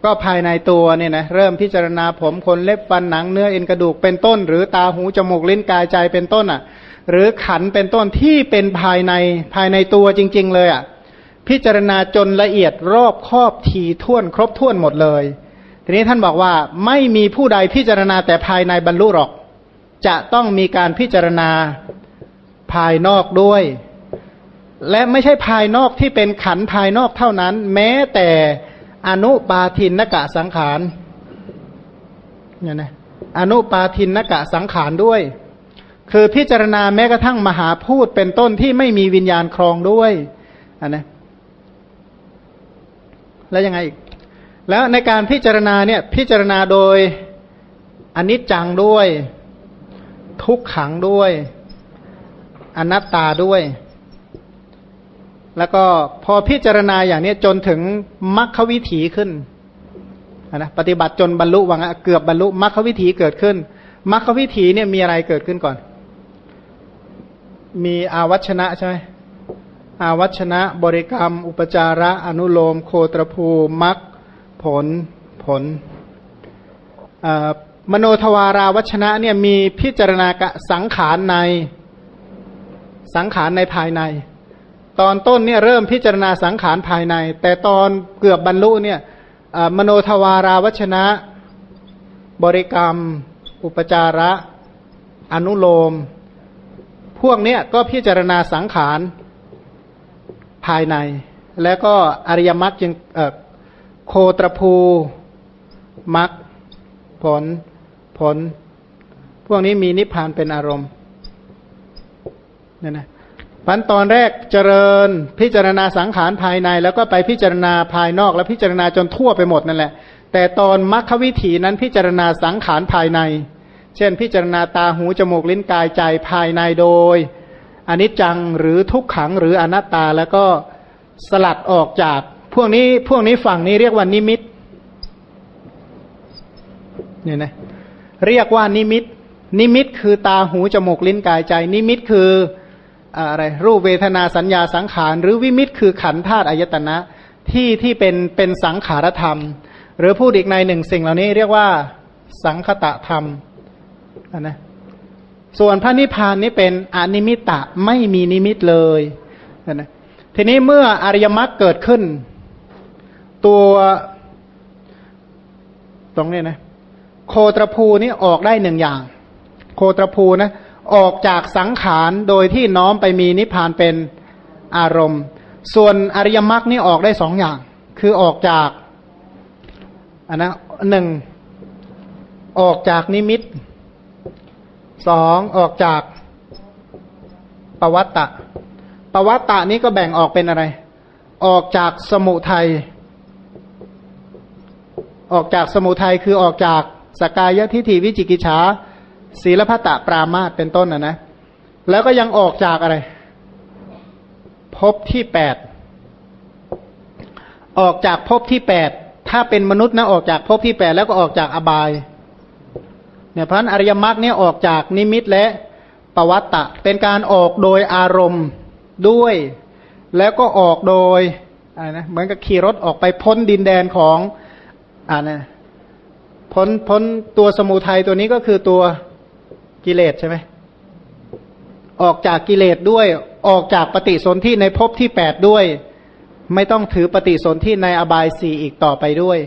ก็ภายในตัวเนี่ยนะเริ่มพิจารณาผมขนเล็บฟันหนังเนื้อเอ็นกระดูกเป็นต้น หรือตาหูจมูกลิ้นกายใจเป็นต้นอะ หรือขันเป็นต้นที่เป็นภายในภายในตัวจริง ๆ เลยอะพิจารณาจนละเอียดรอบครอบทีท่วนครบถ้วนหมดเลย ทีนี้ท่านบอกว่าไม่มีผู้ใดพิจารณาแต่ภายในบรรลุหรอก จะต้องมีการพิจารณาภายนอกด้วย และไม่ใช่ภายนอกที่เป็นขันภายนอกเท่านั้น แม้แต่อนุปาทินนกะสังขารเนี่ยนะอนุปาทินนกะสังขารด้วย คือพิจารณาแม้กระทั่งมหาพูดเป็นต้นที่ไม่มีวิญญาณครองด้วยอันนะแล้วยังไงอีก แล้วในการพิจารณาเนี่ยพิจารณาโดยอนิจจังด้วย ทุกขังด้วย อนัตตาด้วย แล้วก็พอพิจารณาอย่างนี้จนถึงมรรควิถีขึ้นนะปฏิบัติจนบรรลุวังเกือบบรรลุมรรควิถีเกิดขึ้นมรรควิถีเนี่ยมีอะไรเกิดขึ้นก่อน มีอาวัชนะใช่ไหมอาวัชนะบริกรรม อุปจาระ อนุโลม โคตรภูมักผลผลมโนทวาราวัชนะเนี่ยมีพิจารณาสังขารในสังขารในภายใน ตอนต้นเนี่ยเริ่มพิจารณาสังขารภายใน แต่ตอนเกือบบรรลุเนี่ยมโนทวาราวัชนะ บริกรรม อุปจาระ อนุโลม พวกเนี้ยก็พิจารณาสังขารภายใน แล้วก็อริยมรรคจึงโคตรภูมรรคผลผล พวกนี้มีนิพพานเป็นอารมณ์เนี่ยนะพันตอนแรกเจริญพิจารณาสังขารภายใน แล้วก็ไปพิจารณาภายนอก แล้วพิจารณาจนทั่วไปหมดนั่นแหละ แต่ตอนมรรควิถีนั้นพิจารณาสังขารภายใน เช่น พิจารณาตาหูจมูกลิ้นกายใจภายในโดยอนิจจังหรือทุกขังหรืออนัตตาแล้วก็สลัดออกจาก พวกนี้พวกนี้ฝั่งนี้เรียกว่านิมิตเนี่ยนะเรียกว่านิมิต นิมิตคือตาหูจมูกลิ้นกายใจ นิมิตคืออะไรรูปเวทนาสัญญาสังขาร หรือนิมิตคือขันธ์ธาตุอายตนะที่ที่เป็นเป็นสังขารธรรม หรือพูดอีกนัยหนึ่งสิ่งเหล่านี้เรียกว่าสังขตธรรม นะส่วนพระนิพพานนี้เป็นอนิมิตตะไม่มีนิมิตเลยนะทีนี้เมื่ออริยมรรคเกิดขึ้น ตัวตรงนี้นะ โคตรภูนี่ออกได้หนึ่งอย่าง โคตรภูนะ ออกจากสังขารโดยที่น้อมไปมีนิพพานเป็นอารมณ์ ส่วนอริยมรรคนี่ออกได้สองอย่าง คือออกจากอันนะหนึ่งออกจากนิมิต สองออกจากปวัตตะปวัตตะนี้ก็แบ่งออกเป็นอะไร ออกจากสมุทัย ออกจากสมุทัยคือออกจากสกายทิฏฐิวิจิกิจฉาศีลพัตตปรามาตเป็นต้นนะนะ แล้วก็ยังออกจากอะไรภพที่แปดออกจากภพที่แปดถ้าเป็นมนุษย์นะออกจากภพที่แปดแล้วก็ออกจากอบาย เนี่ยพันอริยมรรคเนี่ยออกจากนิมิตและปวัตตะ เป็นการออกโดยอารมณ์ด้วย แล้วก็ออกโดยอะไรนะเหมือนกับขี่รถออกไปพ้นดินแดนของอ่านะพ้นพ้นตัวสมุทัยตัวนี้ก็คือตัวกิเลสใช่ไหมออกจากกิเลสด้วยออกจากปฏิสนธิในภพที่แปดด้วย ไม่ต้องถือปฏิสนธิในอบายสี่อีกต่อไปด้วย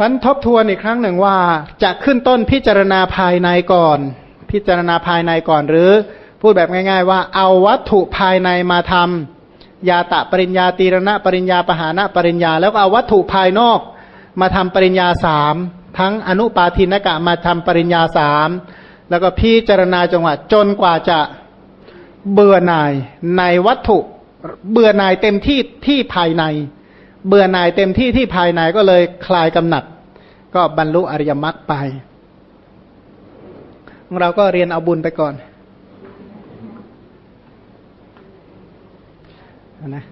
วันทบทวนอีกครั้งหนึ่งว่าจะขึ้นต้นพิจารณาภายในก่อน พิจารณาภายในก่อน หรือพูดแบบง่าย ๆ ว่าเอาวัตถุภายในมาทำยาตะปริญญาตีรณะปริญญาปหานะปริญญา แล้วก็เอาวัตถุภายนอกมาทำปริญญาสามทั้งอนุปาทินกะมาทำปริญญาสามแล้วก็พิจารณาจังหวะจนกว่าจะเบื่อหน่ายในวัตถุเบื่อหน่ายเต็มที่ที่ภายใน เบื่อหน่ายเต็มที่ที่ภายในก็เลยคลายกำหนัด ก็บรรลุอริยมรรคไป เราก็เรียนเอาบุญไปก่อนนะ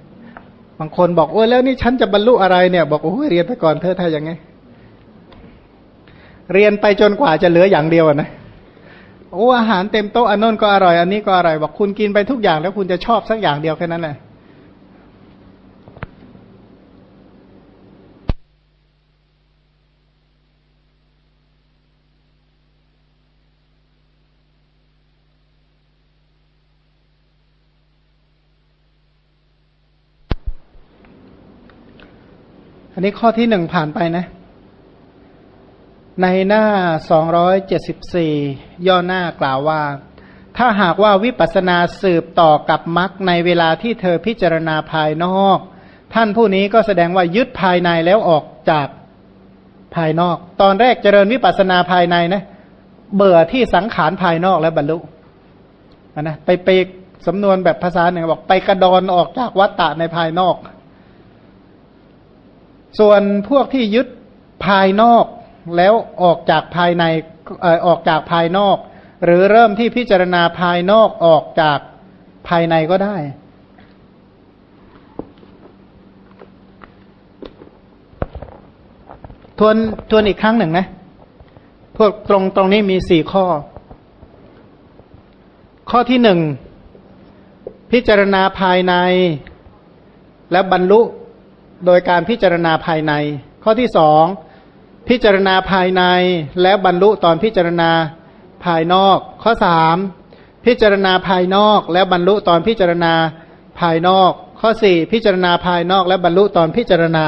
บางคนบอกโอ้แล้วนี่ฉันจะบรรลุอะไรเนี่ย บอกโอ้ยเรียนไปก่อนเธอถ้าอย่างไง เรียนไปจนกว่าจะเหลืออย่างเดียวนะโอ้อาหารเต็มโต๊ะอันนู้นก็อร่อย อันนี้ก็อร่อยบอกคุณกินไปทุกอย่างแล้วคุณจะชอบสักอย่างเดียวแค่นั้นแหละ อันนี้ข้อที่หนึ่งผ่านไปนะ ในหน้าสองร้อยเจ็ดสิบสี่ย่อหน้ากล่าวว่า ถ้าหากว่าวิปัสนาสืบต่อกับมรรคในเวลาที่เธอพิจารณาภายนอก ท่านผู้นี้ก็แสดงว่ายึดภายในแล้วออกจากภายนอก ตอนแรกเจริญวิปัสนาภายในนะ เบื่อที่สังขารภายนอกแล้วบรรลุนะไปไปสำนวนแบบภาษาหนึ่งบอกไปกระดอนออกจากวัตตะในภายนอก ส่วนพวกที่ยึดภายนอกแล้วออกจากภายในออกจากภายนอก หรือเริ่มที่พิจารณาภายนอกออกจากภายในก็ได้ ทวนทวนอีกครั้งหนึ่งนะ พวกตรงตรงนี้มีสี่ข้อ ข้อที่หนึ่งพิจารณาภายใน และบรรลุ โดยการพิจารณาภายใน ข้อที่สองพิจารณาภายในแล้วบรรลุตอนพิจารณาภายนอก ข้อสามพิจารณาภายนอกแล้วบรรลุตอนพิจารณาภายนอก ข้อสี่พิจารณาภายนอกแล้วบรรลุตอนพิจารณา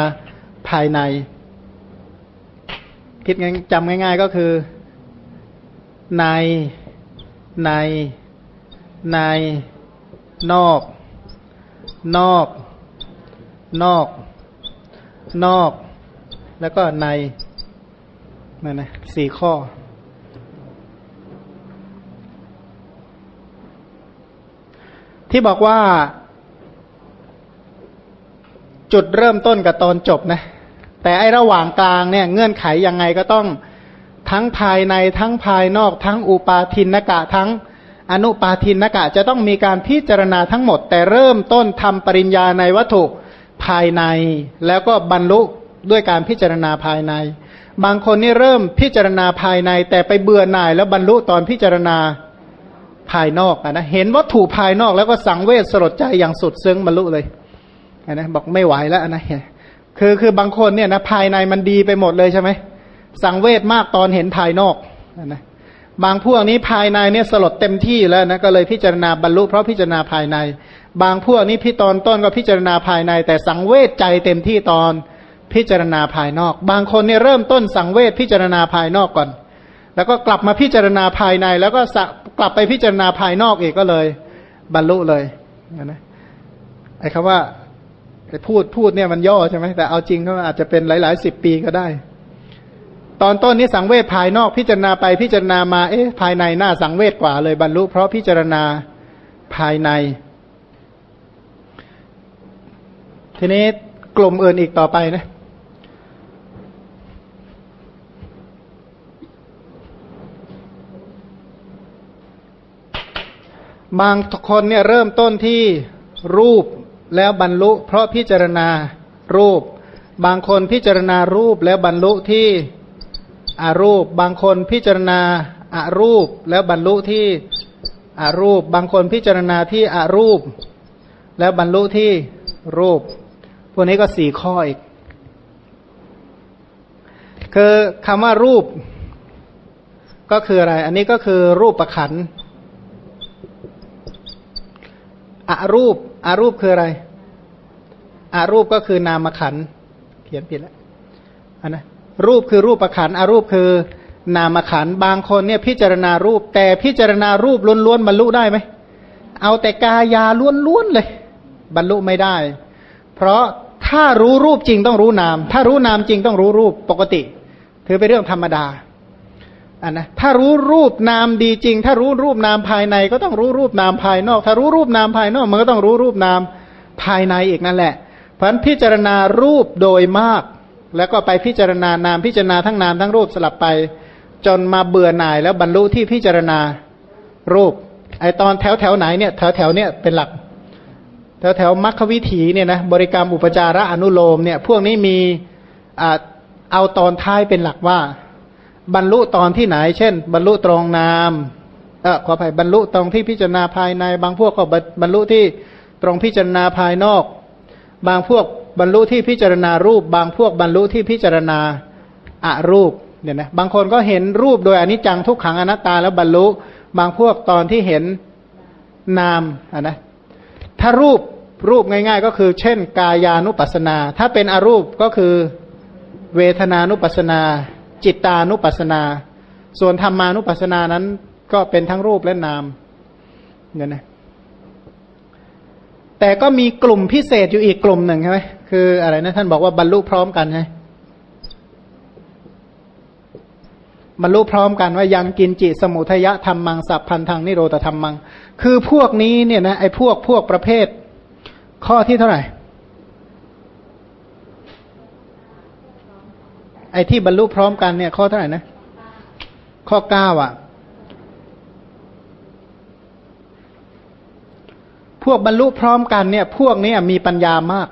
ภายใน คิดจำง่าย ๆก็คือในในในนอก นอก นอก นอก แล้วก็ในนั่นนะสี่ข้อ ที่บอกว่า จุดเริ่มต้นกับตอนจบนะ แต่ไอระหว่างกลางเนี่ย เงื่อนไขยังไงก็ต้องทั้งภายในทั้งภายนอก ทั้งอุปาทินนกะทั้งอนุปาทินกะ จะต้องมีการพิจารณาทั้งหมด แต่เริ่มต้นทำปริญญาในวัตถุ ภายใน แล้วก็บรรลุด้วยการพิจารณาภายใน บางคนนี่เริ่มพิจารณาภายใน แต่ไปเบื่อหน่าย แล้วบรรลุตอนพิจารณาภายนอกนะเห็นวัตถุภายนอกแล้วก็สังเวชสลดใจอย่างสุดซึ้งบรรลุเลยนะบอกไม่ไหวแล้วนะคือคือบางคนเนี่ยนะภายในมันดีไปหมดเลยใช่ไหมสังเวชมากตอนเห็นภายนอกนะ บางพวกนี้ภายในเนี่ยสลดเต็มที่แล้วนะก็เลยพิจารณาบรรลุเพราะพิจารณาภายใน บางพวกนี้พี่ตอนต้นก็พิจารณาภายใน แต่สังเวชใจเต็มที่ตอนพิจารณาภายนอก บางคนเนี่ยเริ่มต้นสังเวชพิจารณาภายนอกก่อน แล้วก็กลับมาพิจารณาภายใน แล้วก็กลับไปพิจารณาภายนอกอีกก็เลย บรรลุเลยนะไอ้คำว่าพูดพูดเนี่ยมันย่อใช่ไหมแต่เอาจริงก็อาจจะเป็นหลายๆสิบปีก็ได้ ตอนต้นนี้สังเวชภายนอกพิจารณาไปพิจารณามาเอ๊ะภายในหน้าสังเวชกว่าเลยบรรลุ เพราะพิจารณาภายใน ทีนี้กลุ่มอื่นอีกต่อไปนะบางคนเนี่ยเริ่มต้นที่รูปแล้วบรรลุ เพราะพิจารณารูป บางคนพิจารณารูปแล้วบรรลุที่ อารูป บางคนพิจารณาอารูปแล้วบรรลุที่อารูป บางคนพิจารณาที่อารูป แล้วบรรลุที่รูป พวกนี้ก็สี่ข้ออีก คือคำว่ารูป ก็คืออะไร อันนี้ก็คือรูปประขันอารูปอารูปคืออะไรอารูปก็คือนามขันเขียนผิดแล้วอันนะ รูปคือรูปประขันอารูปคือนามขันบางคนเนี่ยพิจารณารูป แต่พิจารณารูปล้วนๆบรรลุได้ไหมเอาแต่กายาล้วนๆเลย บรรลุไม่ได้ เพราะถ้ารู้รูปจริงต้องรู้นาม ถ้ารู้นามจริงต้องรู้รูปปกติ ถือเป็นเรื่องธรรมดาอันนะถ้ารู้รูปนามดีจริง ถ้ารู้รูปนามภายในก็ต้องรู้รูปนามภายนอก ถ้ารู้รูปนามภายนอกมันก็ต้องรู้รูปนามภายในอีกนั่นแหละเพราะพิจารณารูปโดยมาก แล้วก็ไปพิจารณานามพิจารณาทั้งนามทั้งรูปสลับไป จนมาเบื่อหน่ายแล้วบรรลุที่พิจารณารูป ไอตอนแถวแถวไหนเนี่ยแถวแถวเนี่ยเป็นหลัก แถวแถวมรรควิถีเนี่ยนะบริกรรมอุปจาระอนุโลมเนี่ยพวกนี้มีอเอาตอนท้ายเป็นหลักว่า บรรลุตอนที่ไหน เช่น บรรลุตรงนามเออขออภัยบรรลุตรงที่พิจารณาภายใน บางพวกก็บรรลุที่ตรงพิจารณาภายนอก บางพวก บรรลุที่พิจารณารูป บางพวกบรรลุที่พิจารณาอารูปเนี่ยนะบางคนก็เห็นรูปโดยอนิจจังทุกขังอนัตตาแล้วบรรลุ บางพวกตอนที่เห็นนามอะนะถ้ารูปรูปง่าย ๆ ก็คือ เช่น กายานุปัสนา ถ้าเป็นอรูปก็คือเวทนานุปัสนา จิตตานุปัสนา ส่วนธรรมานุปัสนานั้น ก็เป็นทั้งรูปและนามเนี่ยนะแต่ก็มีกลุ่มพิเศษอยู่อีกกลุ่มหนึ่งใช่ไหม คืออะไรนะท่านบอกว่าบรรลุพร้อมกันใช่บรรลุพร้อมกันว่ายังกินจิสมุทยะธรรมังสัพพันธังนิโรธธรรมัง คือพวกนี้เนี่ยนะไอ้พวกพวกประเภท ข้อที่เท่าไหร่ ไอ้ที่บรรลุพร้อมกันเนี่ย ข้อเท่าไหร่นะ ข้อเก้าอะ พวกบรรลุพร้อมกันเนี่ย พวกนี้มีปัญญามาก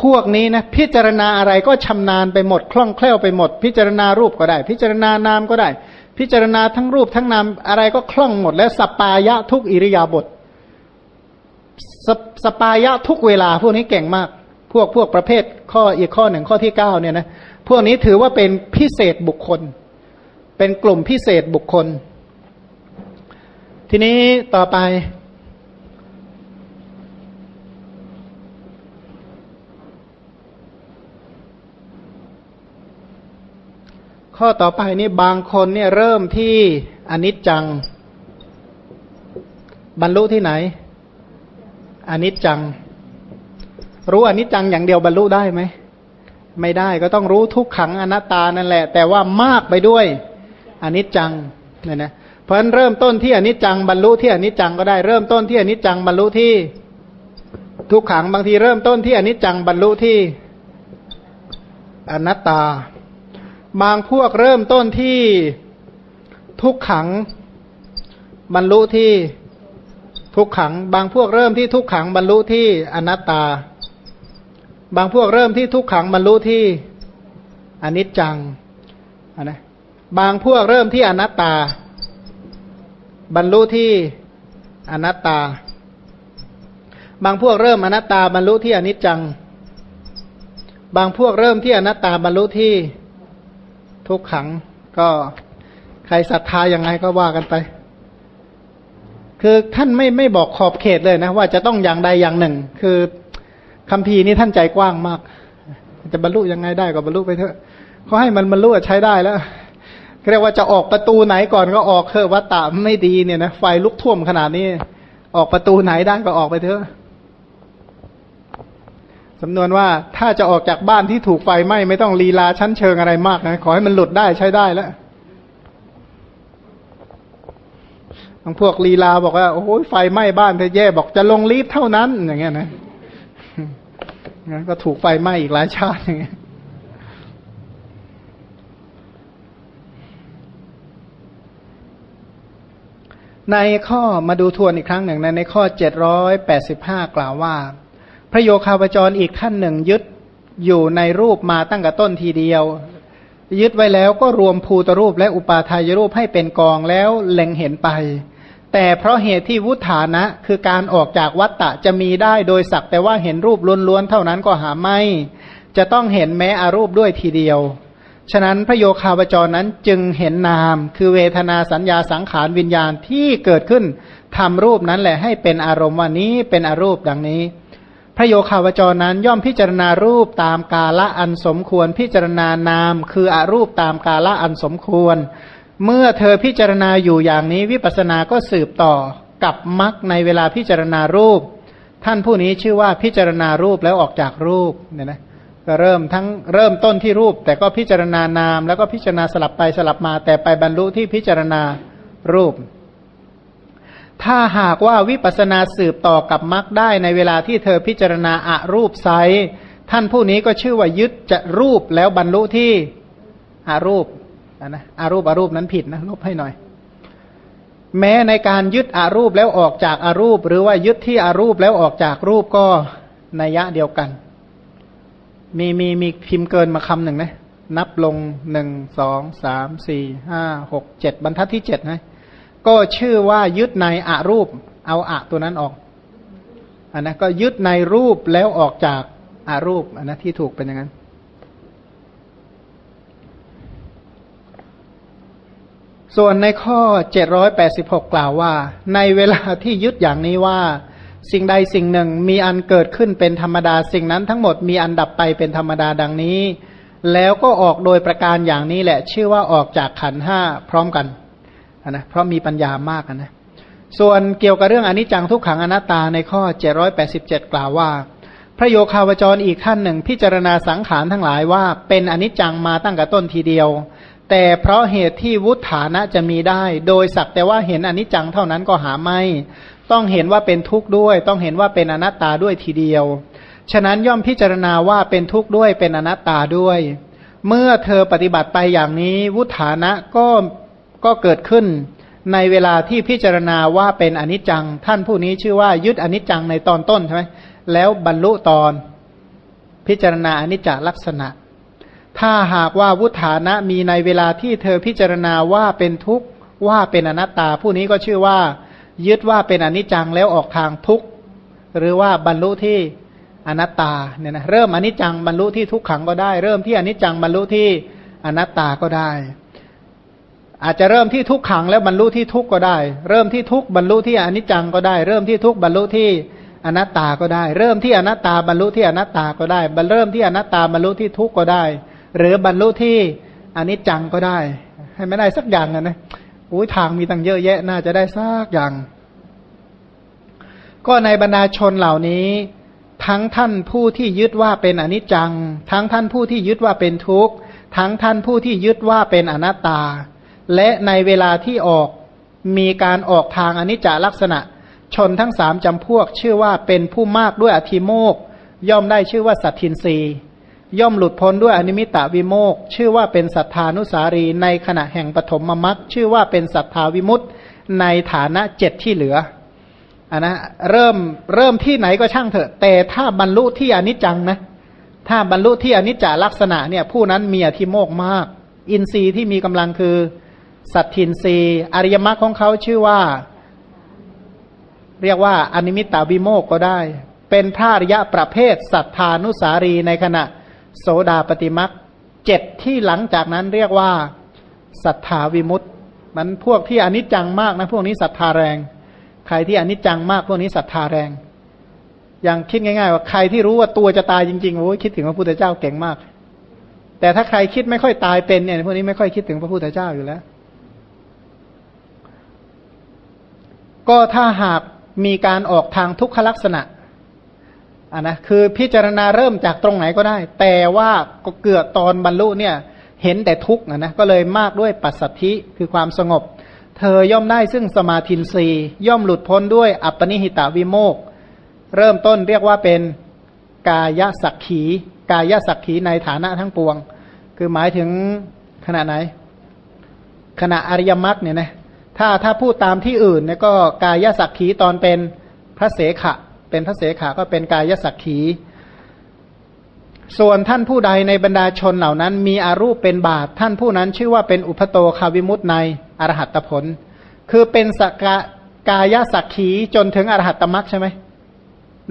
พวกนี้นะพิจารณาอะไรก็ชำนาญไปหมดคล่องแคล่วไปหมด พิจารณารูปก็ได้ พิจารณานามก็ได้ พิจารณาทั้งรูปทั้งนามอะไรก็คล่องหมด และสปายะทุกอิริยาบถสสปายะทุกเวลา พวกนี้เก่งมาก พวกพวกประเภทข้ออีกข้อหนึ่งข้อที่เก้าเนี่ยนะพวกนี้ถือว่าเป็นพิเศษบุคคล เป็นกลุ่มพิเศษบุคคล ทีนี้ต่อไป ข้อต่อไปนี่บางคนเนี่ยเริ่มที่อนิจจัง บรรลุที่ไหน อนิจจัง รู้อนิจจังอย่างเดียวบรรลุได้ไหมไม่ได้ก็ต้องรู้ทุกขังอนัตตานั่นแหละ แต่ว่ามากไปด้วยอนิจจังเนี่ยนะเพราะฉะนั้นเริ่มต้นที่อนิจจังบรรลุที่อนิจจังก็ได้เริ่มต้นที่อนิจจังบรรลุที่ทุกขังบางทีเริ่มต้นที่อนิจจังบรรลุที่อนัตตา บางพวกเริ่มต้นที่ทุกขังบรรลุที่ทุกขัง บางพวกเริ่มที่ทุกขังบรรลุที่อนัตตา บางพวกเริ่มที่ทุกขังบรรลุที่อนิจจังนะบางพวกเริ่มที่อนัตตา บรรลุที่อนัตตา บางพวกเริ่มอนัตตาบรรลุที่อนิจจัง บางพวกเริ่มที่อนัตตาบรรลุที่ ทุกขัง ก็ใครศรัทธายังไงก็ว่ากันไป คือท่านไม่ไม่บอกขอบเขตเลยนะ ว่าจะต้องอย่างใดอย่างหนึ่ง คือคำพีนี้ท่านใจกว้างมาก จะบรรลุยังไงได้ก็บรรลุไปเถอะเขาให้มันบรรลุใช้ได้แล้วเรียกว่าจะออกประตูไหนก่อนก็ออกเถอะวัตตะไม่ดีเนี่ยนะไฟลุกท่วมขนาดนี้ ออกประตูไหนได้ก็ออกไปเถอะ สำนวนว่าถ้าจะออกจากบ้านที่ถูกไฟไหม้ไม่ต้องลีลาชั้นเชิงอะไรมากนะ ขอให้มันหลุดได้ใช้ได้แล้วบางพวกลีลาบอกว่าโอ้ยไฟไหม้บ้านเธอแย่บอกจะลงรีบเท่านั้น อย่างเงี้ยนะงั้นก็ถูกไฟไหม้อีกหลายชาติอย่างเงี้ยในข้อมาดูทวนอีกครั้งหนึ่งในในข้อเจ็ดร้อยแปดสิบห้ากล่าวว่า พระโยคาวจรอีกท่านหนึ่งยึดอยู่ในรูปมาตั้งแต่ต้นทีเดียว ยึดไว้แล้วก็รวมภูตรูปและอุปาทายรูปให้เป็นกองแล้วเล็งเห็นไป แต่เพราะเหตุที่วุฒานะคือการออกจากวัตตะจะมีได้โดยสักแต่ว่าเห็นรูปล้วนๆเท่านั้นก็หาไม่ จะต้องเห็นแม้อารูปด้วยทีเดียว ฉะนั้นพระโยคาวจรนั้นจึงเห็นนาม คือเวทนาสัญญาสังขารวิญญาณที่เกิดขึ้นทำรูปนั้นแหละให้เป็นอารมณ์วันนี้เป็นอารูปดังนี้ ระโยคาวจรนั้นย่อมพิจารณารูปตามกาละอันสมควร พิจารณานาม คืออารูปตามกาละอันสมควร เมื่อเธอพิจารณาอยู่อย่างนี้วิปัสสนาก็สืบต่อกับมรรคในเวลาพิจารณารูป ท่านผู้นี้ชื่อว่าพิจารณารูปแล้วออกจากรูปเนี่ยนะก็เริ่มทั้งเริ่มต้นที่รูป แต่ก็พิจารณานาม แล้วก็พิจารณาสลับไปสลับมา แต่ไปบรรลุที่พิจารณารูป ถ้าหากว่าวิปัสนาสืบต่อกับมรรคได้ในเวลาที่เธอพิจารณาอารูปไซท่านผู้นี้ก็ชื่อว่ายึดจะรูปแล้วบรรลุที่อารูปนะอารูปอารูปนั้นผิดนะลบให้หน่อย แม้ในการยึดอารูปแล้วออกจากอารูป หรือว่ายึดที่อารูปแล้วออกจากรูปก็นัยยะเดียวกัน มีมีมีพิมพ์เกินมาคำหนึ่งนะนับลงหนึ่งสองสามสี่ห้าหกเจ็ดบรรทัดที่เจ็ดนะ ก็ชื่อว่ายึดในอารูป เอาอะตัวนั้นออกอันนะก็ยึดในรูปแล้วออกจากอารูปอันนะที่ถูกเป็นอย่างนั้นส่วนในข้อ 786 กล่าวว่า ในเวลาที่ยึดอย่างนี้ว่า สิ่งใดสิ่งหนึ่งมีอันเกิดขึ้นเป็นธรรมดา สิ่งนั้นทั้งหมดมีอันดับไปเป็นธรรมดาดังนี้ แล้วก็ออกโดยประการอย่างนี้แหละ ชื่อว่าออกจากขันห้าพร้อมกัน นะเพราะมีปัญญามากนะส่วนเกี่ยวกับเรื่องอนิจจังทุกขังอนัตตาในข้อ 787 กล่าวว่า พระโยคาวจรอีกท่านหนึ่งพิจารณาสังขารทั้งหลายว่าเป็นอนิจจังมาตั้งแต่ต้นทีเดียว แต่เพราะเหตุที่วุฒานะจะมีได้ โดยสักแต่ว่าเห็นอนิจจังเท่านั้นก็หาไม่ ต้องเห็นว่าเป็นทุกข์ด้วย ต้องเห็นว่าเป็นอนัตตาด้วยทีเดียว ฉะนั้นย่อมพิจารณาว่าเป็นทุกข์ด้วยเป็นอนัตตาด้วย เมื่อเธอปฏิบัติไปอย่างนี้วุฒานะก็ ก็เกิดขึ้นในเวลาที่พิจารณาว่าเป็นอนิจจัง ท่านผู้นี้ชื่อว่ายึดอนิจจังในตอนต้นใช่ไหมแล้วบรรลุตอนพิจารณาอนิจจลักษณะ ถ้าหากว่าวุฒานะมีในเวลาที่เธอพิจารณาว่าเป็นทุกข์ว่าเป็นอนัตตา ผู้นี้ก็ชื่อว่า ยึดว่าเป็นอนิจจังแล้วออกทางทุกข์หรือว่าบรรลุที่อนัตตาเนี่ยนะเริ่มอนิจจังบรรลุที่ทุกขังก็ได้ เริ่มที่อนิจจังบรรลุที่อนัตตาก็ได้ อาจจะเริ่มที่ทุกขังแล้วบรรลุที่ทุกข์ก็ได้ เริ่มที่ทุกข์บรรลุที่อนิจจังก็ได้ เริ่มที่ทุกข์บรรลุที่อนัตตาก็ได้ เริ่มที่อนัตตาบรรลุที่อนัตตาก็ได้บเริ่มที่อนัตตาบรรลุที่ทุกข์ก็ได้ หรือบรรลุที่อนิจจังก็ได้ ให้ไม่ได้สักอย่างนะนะอุ้ยทางมีตั้งเยอะแยะน่าจะได้สักอย่าง ก็ในบรรดาชนเหล่านี้ ทั้งท่านผู้ที่ยึดว่าเป็นอนิจจัง ทั้งท่านผู้ที่ยึดว่าเป็นทุกข์ทั้งท่านผู้ที่ยึดว่าเป็นอนัตตา และในเวลาที่ออกมีการออกทางอนิจจลักษณะ ชนทั้งสามจำพวก ชื่อว่าเป็นผู้มากด้วยอธิโมก ย่อมได้ชื่อว่าสัตทินรีย่อมหลุดพ้นด้วยอนิมิตตวิโมกข์ ชื่อว่าเป็นสัทธานุสารี ในขณะแห่งปฐมมรรคชื่อว่าเป็นสัทธาวิมุตติในฐานะเจ็ดที่เหลืออันนะเริ่มเริ่มที่ไหนก็ช่างเถอะ แต่ถ้าบรรลุที่อนิจจังนะ ถ้าบรรลุที่อนิจจลักษณะเนี่ยผู้นั้นมีอธิโมกข์มาก อินทรีย์ที่มีกำลังคือ สัทธินทรีย์อริยมรรคของเขาชื่อว่า เรียกว่าอนิมิตตวิโมกข์ก็ได้ เป็นพระอริยะประเภทสัทธานุสารีในขณะ โสดาปฏิมักเจ็ดที่หลังจากนั้นเรียกว่าสัทธาวิมุตต์มันพวกที่อนิจจังมากนะพวกนี้ศรัทธาแรง ใครที่อนิจจังมากพวกนี้ศรัทธาแรง อย่างคิดง่ายๆว่าใครที่รู้ว่าตัวจะตายจริงๆโอ้ยคิดถึงพระพุทธเจ้าเก่งมาก แต่ถ้าใครคิดไม่ค่อยตายเป็นเนี่ยพวกนี้ไม่ค่อยคิดถึงพระพุทธเจ้าอยู่แล้ว ก็ถ้าหากมีการออกทางทุกขลักษณะอะนะคือพิจารณาเริ่มจากตรงไหนก็ได้ แต่ว่าก็เกือตอนบรรลุเนี่ยเห็นแต่ทุกข์นะก็เลยมากด้วยปัสสัทธิคือความสงบ เธอย่อมได้ซึ่งสมาธินรีย่อมหลุดพ้นด้วยอัปปนิหิตาวิโมกเริ่มต้นเรียกว่าเป็นกายสักขี กายสักขีในฐานะทั้งปวง คือหมายถึงขณะไหน ขณะอริยมรรคเนี่ยนะ ถ้าถ้าพูดตามที่อื่นเนี่ยก็กายสักขีตอนเป็นพระเสขะ เป็นพระเสขะก็เป็นกายสักขี ส่วนท่านผู้ใดในบรรดาชนเหล่านั้น มีอารูปเป็นบาท ท่านผู้นั้นชื่อว่าเป็นอุปโตคาวิมุตในอรหัตผล คือเป็นสกกายสักขีจนถึงอรหัตตมรักใช่ไหม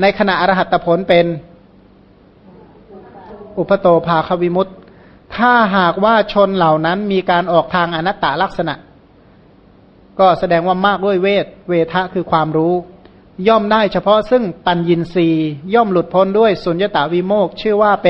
ในขณะอรหัตผลเป็นอุปโตภาควิมุตถ้าหากว่าชนเหล่านั้นมีการออกทางอนัตตลักษณะ ก็แสดงว่ามากด้วยเวท เวทะคือความรู้ ย่อมได้เฉพาะซึ่งปัญญินรีย่อมหลุดพ้นด้วยสุญญตาวิโมกชื่อว่าเป็น